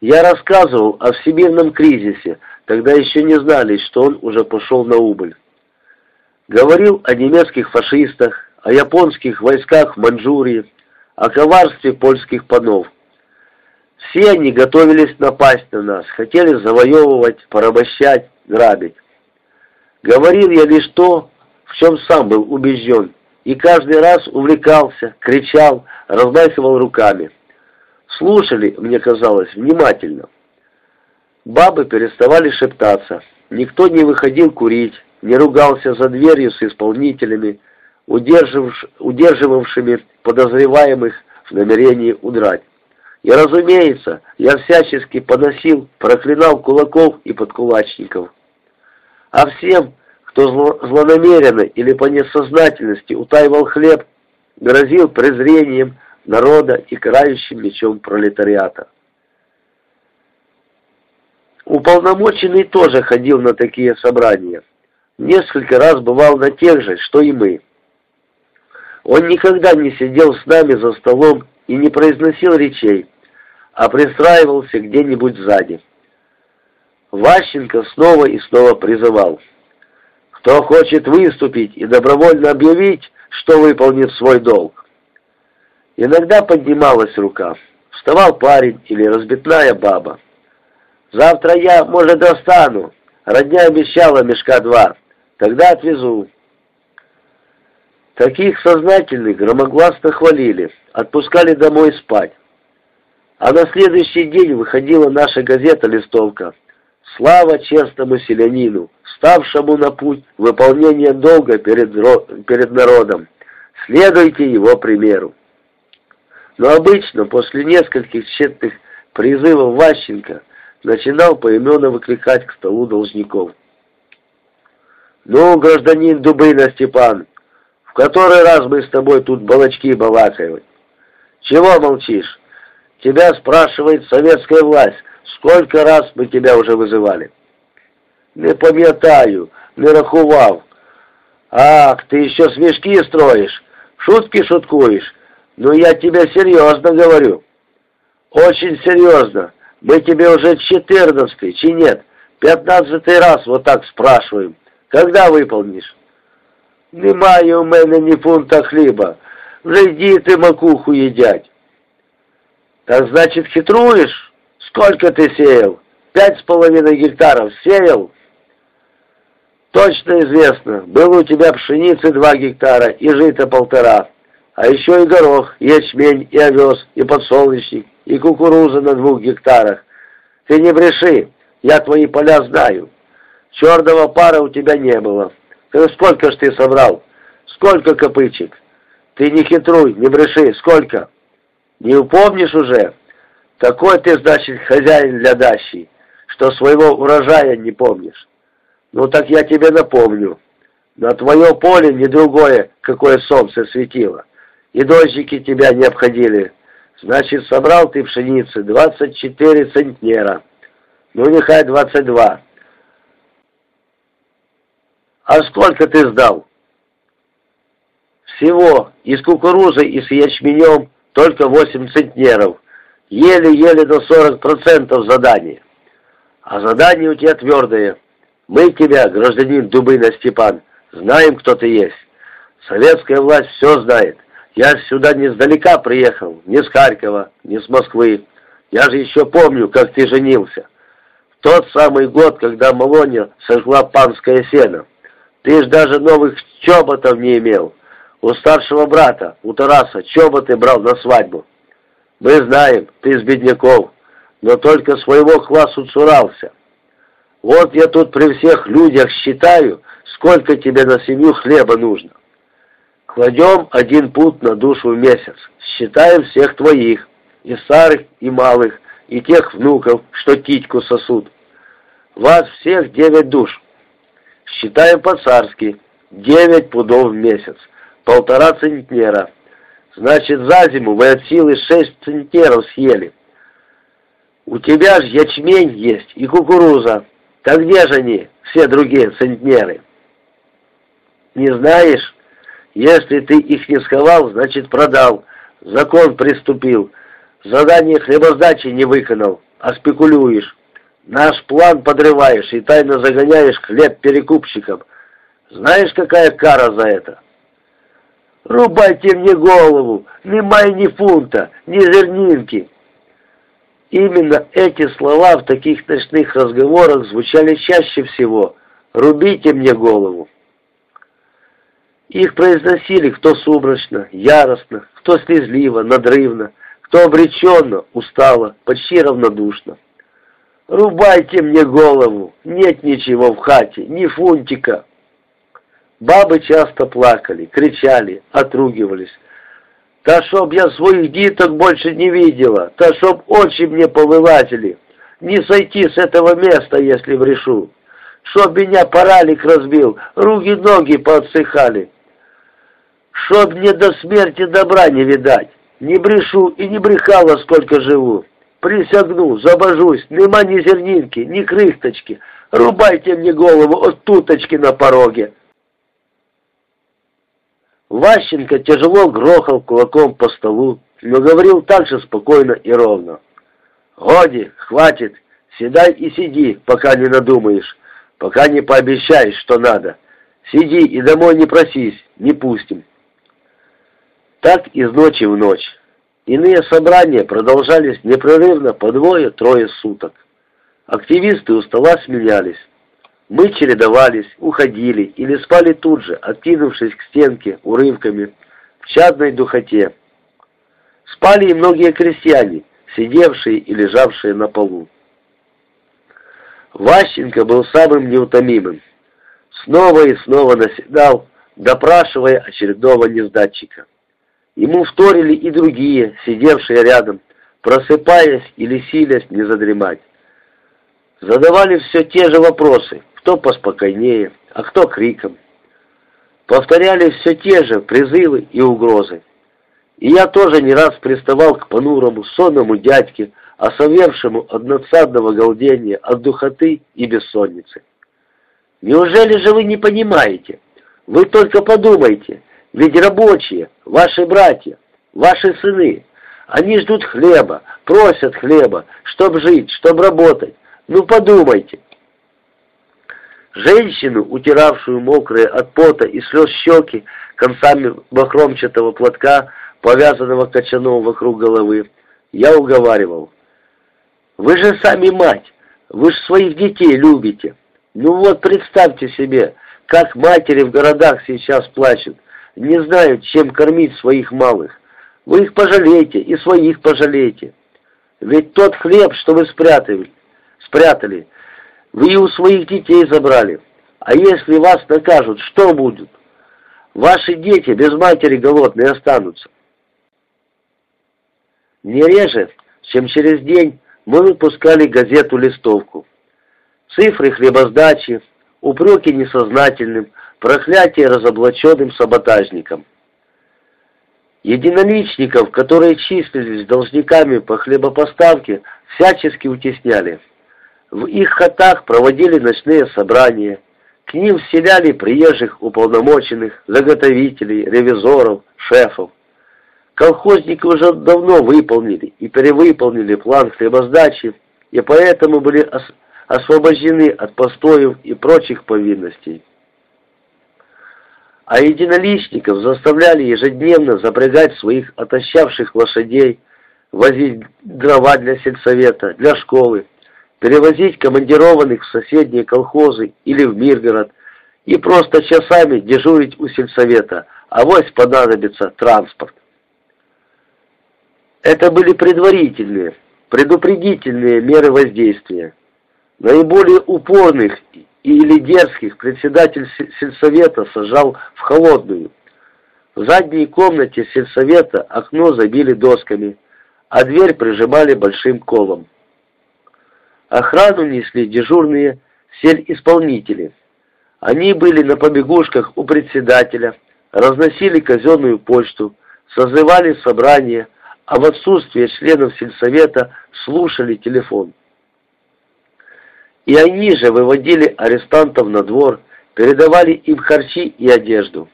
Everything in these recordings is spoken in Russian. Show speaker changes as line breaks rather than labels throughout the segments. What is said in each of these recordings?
Я рассказывал о всемирном кризисе, тогда еще не знали, что он уже пошел на убыль. Говорил о немецких фашистах, о японских войсках в Маньчжурии, о коварстве польских панов. Все они готовились напасть на нас, хотели завоевывать, порабощать, грабить. Говорил я лишь то, в чем сам был убежден, и каждый раз увлекался, кричал, размахивал руками. Слушали, мне казалось, внимательно. Бабы переставали шептаться, никто не выходил курить, не ругался за дверью с исполнителями, удерживавшими подозреваемых в намерении удрать. И, разумеется, я всячески поносил, проклинал кулаков и подкулачников. А всем, кто злонамеренно или по несознательности утаивал хлеб, грозил презрением народа и карающим мечом пролетариата. Уполномоченный тоже ходил на такие собрания. Несколько раз бывал на тех же, что и мы. Он никогда не сидел с нами за столом и не произносил речей, а пристраивался где-нибудь сзади. Ващенко снова и снова призывал. «Кто хочет выступить и добровольно объявить, что выполнит свой долг?» Иногда поднималась рука. Вставал парень или разбитная баба. «Завтра я, может, достану. Родня обещала мешка два. Тогда отвезу». Таких сознательных громогласно хвалили, отпускали домой спать. А на следующий день выходила наша газета-листовка «Слава честному селянину, ставшему на путь выполнения долга перед, перед народом. Следуйте его примеру». Но обычно после нескольких тщетных призывов Ващенко начинал поименно выкликать к столу должников. «Ну, гражданин Дубына Степан, в который раз мы с тобой тут балачки балакаем? Чего молчишь? Тебя спрашивает советская власть, сколько раз мы тебя уже вызывали?» «Не пам'ятаю, не рахував. Ах, ты еще смешки строишь, шутки шуткуешь. Ну, я тебе серьезно говорю. Очень серьезно. Мы тебе уже четырнадцатый, чи нет, пятнадцатый раз вот так спрашиваем. Когда выполнишь? Немає у мене ні фунта хліба. Вже йди ти макуху їдять. Так значит хитруешь? Сколько ты сеял? Пять с половиной гектаров сеял? Точно известно, было у тебя пшеницы два гектара и жито полтора. А еще и горох, и ячмень, и овес, и подсолнечник, и кукуруза на двух гектарах. Ты не бреши, я твои поля знаю. Черного пара у тебя не было. Ты сколько ж ты собрал? Сколько копычек? Ты не хитруй, не бреши, сколько? Не упомнишь уже? Такой ты, значит, хозяин для дачи, что своего урожая не помнишь. Ну так я тебе напомню. На твое поле не другое, какое солнце светило и дождики тебя не обходили. Значит, собрал ты пшеницы 24 центнера. Ну, нехай 22. А сколько ты сдал? Всего и с кукурузой, и с ячменем только 8 центнеров. Еле-еле до 40% задания. А задание у тебя твердое. Мы тебя, гражданин Дубына Степан, знаем, кто ты есть. Советская власть все знает. Я сюда не сдалека приехал, не с Харькова, не с Москвы. Я же еще помню, как ты женился. В тот самый год, когда Малония сожгла панское сено. Ты ж даже новых чоботов не имел. У старшего брата, у Тараса, чоботы брал на свадьбу. Мы знаем, ты из бедняков, но только своего классу цурался. Вот я тут при всех людях считаю, сколько тебе на семью хлеба нужно. Кладем один пут на душу в месяц. Считаем всех твоих, и старых, и малых, и тех внуков, что титьку сосут. Вас всех девять душ. Считаем по-царски. Девять пудов в месяц. Полтора центнера. Значит, за зиму вы от силы шесть центнеров съели. У тебя же ячмень есть и кукуруза. Так где же они, все другие центнеры? Не знаешь? Если ты их не сховал, значит продал. Закон приступил. Задание хлебоздачи не выконал. а спекулюешь. Наш план подрываешь и тайно загоняешь хлеб перекупщикам. Знаешь, какая кара за это? Рубайте мне голову, немай ни фунта, ни зернинки. Именно эти слова в таких ночных разговорах звучали чаще всего. «Рубите мне голову». Их произносили кто сумрачно, яростно, кто слезливо, надрывно, кто обреченно, устало, почти равнодушно. «Рубайте мне голову! Нет ничего в хате, ни фунтика!» Бабы часто плакали, кричали, отругивались. «Да чтоб я своих диток больше не видела! Да чтоб очи мне повылазили! Не сойти с этого места, если брешу! Чтоб меня паралик разбил, руки-ноги поотсыхали!» Чтоб мне до смерти добра не видать. Не брешу и не брехала, сколько живу. Присягну, забожусь, нема ни зернинки, ни крыхточки. Рубайте мне голову от туточки на пороге. Ващенко тяжело грохал кулаком по столу, но говорил так же спокойно и ровно. «Годи, хватит, седай и сиди, пока не надумаешь, пока не пообещаешь, что надо. Сиди и домой не просись, не пустим». Так из ночи в ночь. Иные собрания продолжались непрерывно по двое-трое суток. Активисты у стола сменялись. Мы чередовались, уходили или спали тут же, откинувшись к стенке урывками, в чадной духоте. Спали и многие крестьяне, сидевшие и лежавшие на полу. Ващенко был самым неутомимым. Снова и снова наседал, допрашивая очередного нездатчика. Ему вторили и другие, сидевшие рядом, просыпаясь или силясь не задремать. Задавали все те же вопросы, кто поспокойнее, а кто криком. Повторяли все те же призывы и угрозы. И я тоже не раз приставал к понурому, сонному дядьке, осовевшему от надсадного галдения, от духоты и бессонницы. Неужели же вы не понимаете? Вы только подумайте, ведь рабочие, ваши братья, ваши сыны, они ждут хлеба, просят хлеба, чтоб жить, чтоб работать. Ну подумайте. Женщину, утиравшую мокрые от пота и слез щеки концами бахромчатого платка, повязанного кочаном вокруг головы, я уговаривал. Вы же сами мать, вы же своих детей любите. Ну вот представьте себе, как матери в городах сейчас плачут, не знают, чем кормить своих малых. Вы их пожалейте и своих пожалейте. Ведь тот хлеб, что вы спрятали, спрятали, вы и у своих детей забрали. А если вас накажут, что будет? Ваши дети без матери голодные останутся. Не реже, чем через день, мы выпускали газету-листовку. Цифры хлебоздачи, упреки несознательным, проклятие разоблаченным саботажникам. Единоличников, которые числились должниками по хлебопоставке, всячески утесняли. В их хатах проводили ночные собрания, к ним вселяли приезжих уполномоченных, заготовителей, ревизоров, шефов. Колхозники уже давно выполнили и перевыполнили план хлебоздачи, и поэтому были ос освобождены от постоев и прочих повинностей а единоличников заставляли ежедневно запрягать своих отощавших лошадей, возить дрова для сельсовета, для школы, перевозить командированных в соседние колхозы или в Миргород и просто часами дежурить у сельсовета, а вось понадобится транспорт. Это были предварительные, предупредительные меры воздействия. Наиболее упорных или дерзких председатель сельсовета сажал в холодную. В задней комнате сельсовета окно забили досками, а дверь прижимали большим колом. Охрану несли дежурные сельисполнители. Они были на побегушках у председателя, разносили казенную почту, созывали собрания, а в отсутствие членов сельсовета слушали телефон. И они же выводили арестантов на двор, передавали им харчи и одежду.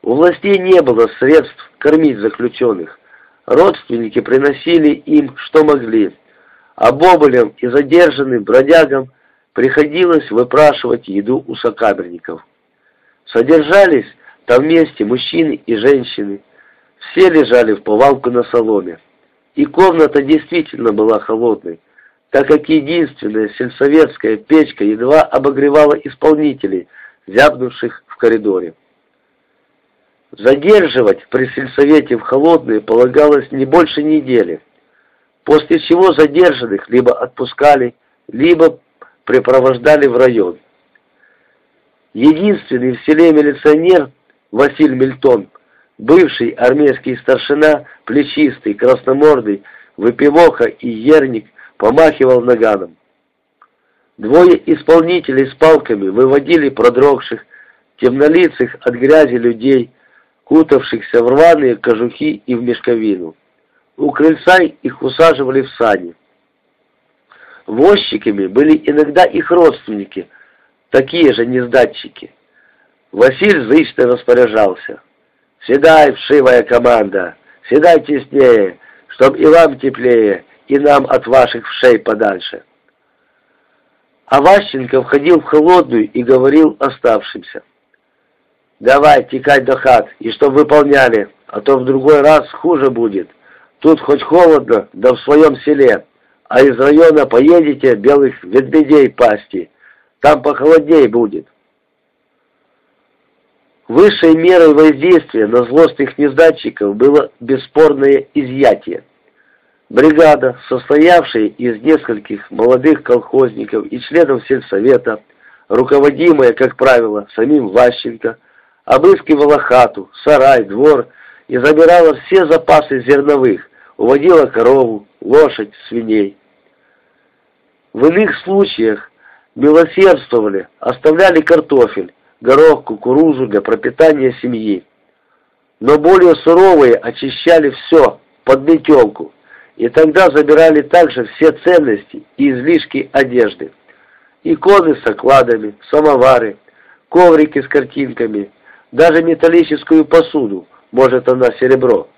У властей не было средств кормить заключенных. Родственники приносили им, что могли, а бобылям и задержанным бродягам приходилось выпрашивать еду у сокамерников. Содержались там вместе мужчины и женщины. Все лежали в повалку на соломе. И комната действительно была холодной, так как единственная сельсоветская печка едва обогревала исполнителей, зябнувших в коридоре. Задерживать при сельсовете в холодные полагалось не больше недели, после чего задержанных либо отпускали, либо припровождали в район. Единственный в селе милиционер Василий Мильтон, бывший армейский старшина, плечистый, красномордый, выпивоха и ерник, помахивал наганом. Двое исполнителей с палками выводили продрогших, темнолицых от грязи людей, кутавшихся в рваные кожухи и в мешковину. У крыльца их усаживали в сани. Возчиками были иногда их родственники, такие же нездатчики. Василь зычно распоряжался. «Седай, вшивая команда, седай теснее, чтоб и вам теплее, и нам от ваших вшей подальше». А Ващенко входил в холодную и говорил оставшимся. «Давай, текать до хат, и чтоб выполняли, а то в другой раз хуже будет. Тут хоть холодно, да в своем селе, а из района поедете белых ведмедей пасти, там похолодней будет». Высшей мерой воздействия на злостных нездатчиков было бесспорное изъятие. Бригада, состоявшая из нескольких молодых колхозников и членов сельсовета, руководимая, как правило, самим Ващенко, обыскивала хату, сарай, двор и забирала все запасы зерновых, уводила корову, лошадь, свиней. В иных случаях милосердствовали, оставляли картофель, горох, кукурузу для пропитания семьи. Но более суровые очищали все под метелку, и тогда забирали также все ценности и излишки одежды. Иконы с окладами, самовары, коврики с картинками, даже металлическую посуду, может она серебро.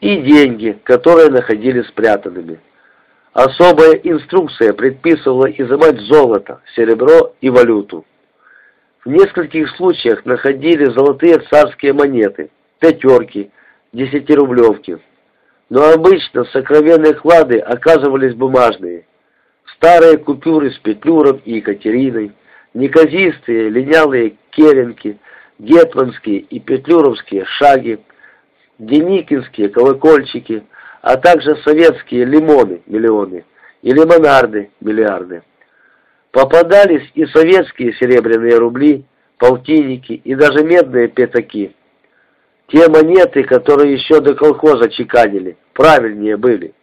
И деньги, которые находили спрятанными. Особая инструкция предписывала изымать золото, серебро и валюту. В нескольких случаях находили золотые царские монеты, пятерки, десятирублевки. Но обычно сокровенные клады оказывались бумажные. Старые купюры с Петлюром и Екатериной, неказистые линялые керенки, гетманские и петлюровские шаги, деникинские колокольчики, а также советские лимоны, миллионы, и лимонарды, миллиарды. Попадались и советские серебряные рубли, полтинники и даже медные пятаки. Те монеты, которые еще до колхоза чеканили, правильнее были.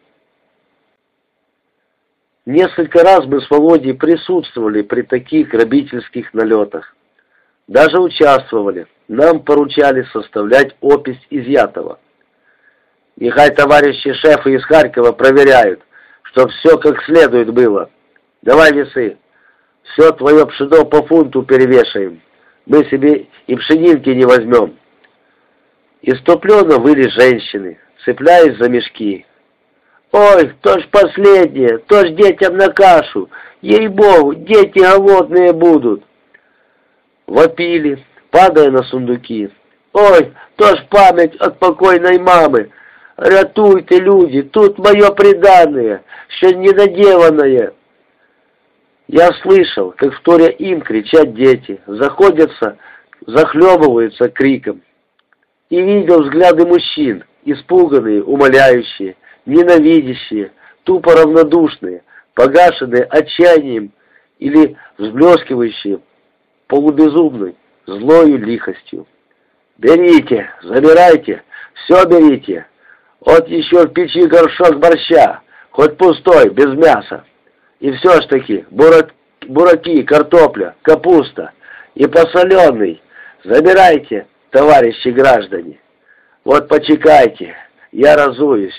Несколько раз мы с Володей присутствовали при таких грабительских налетах. Даже участвовали. Нам поручали составлять опись изъятого. Нехай товарищи шефы из Харькова проверяют, чтоб все как следует было. Давай весы. Все твое пшено по фунту перевешаем. Мы себе и пшенинки не возьмем. Иступленно выли женщины, цепляясь за мешки. «Ой, то ж последнее, то ж детям на кашу! Ей-богу, дети голодные будут!» Вопили, падая на сундуки. «Ой, то ж память от покойной мамы! Рятуйте, люди, тут мое преданное, что недоделанное!» Я слышал, как вторя им кричат дети, заходятся, захлебываются криком. И видел взгляды мужчин, испуганные, умоляющие, ненавидящие, тупо равнодушные, погашенные отчаянием или взблескивающие полубезумной, злою лихостью. «Берите, забирайте, все берите. Вот еще в печи горшок борща, хоть пустой, без мяса». И все ж таки, бурак, бураки, картопля, капуста и посоленый. Забирайте, товарищи граждане. Вот почекайте, я разуюсь.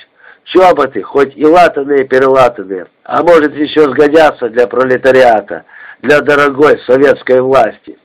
Чоботы, хоть и латанные-перелатанные, а может еще сгодятся для пролетариата, для дорогой советской власти.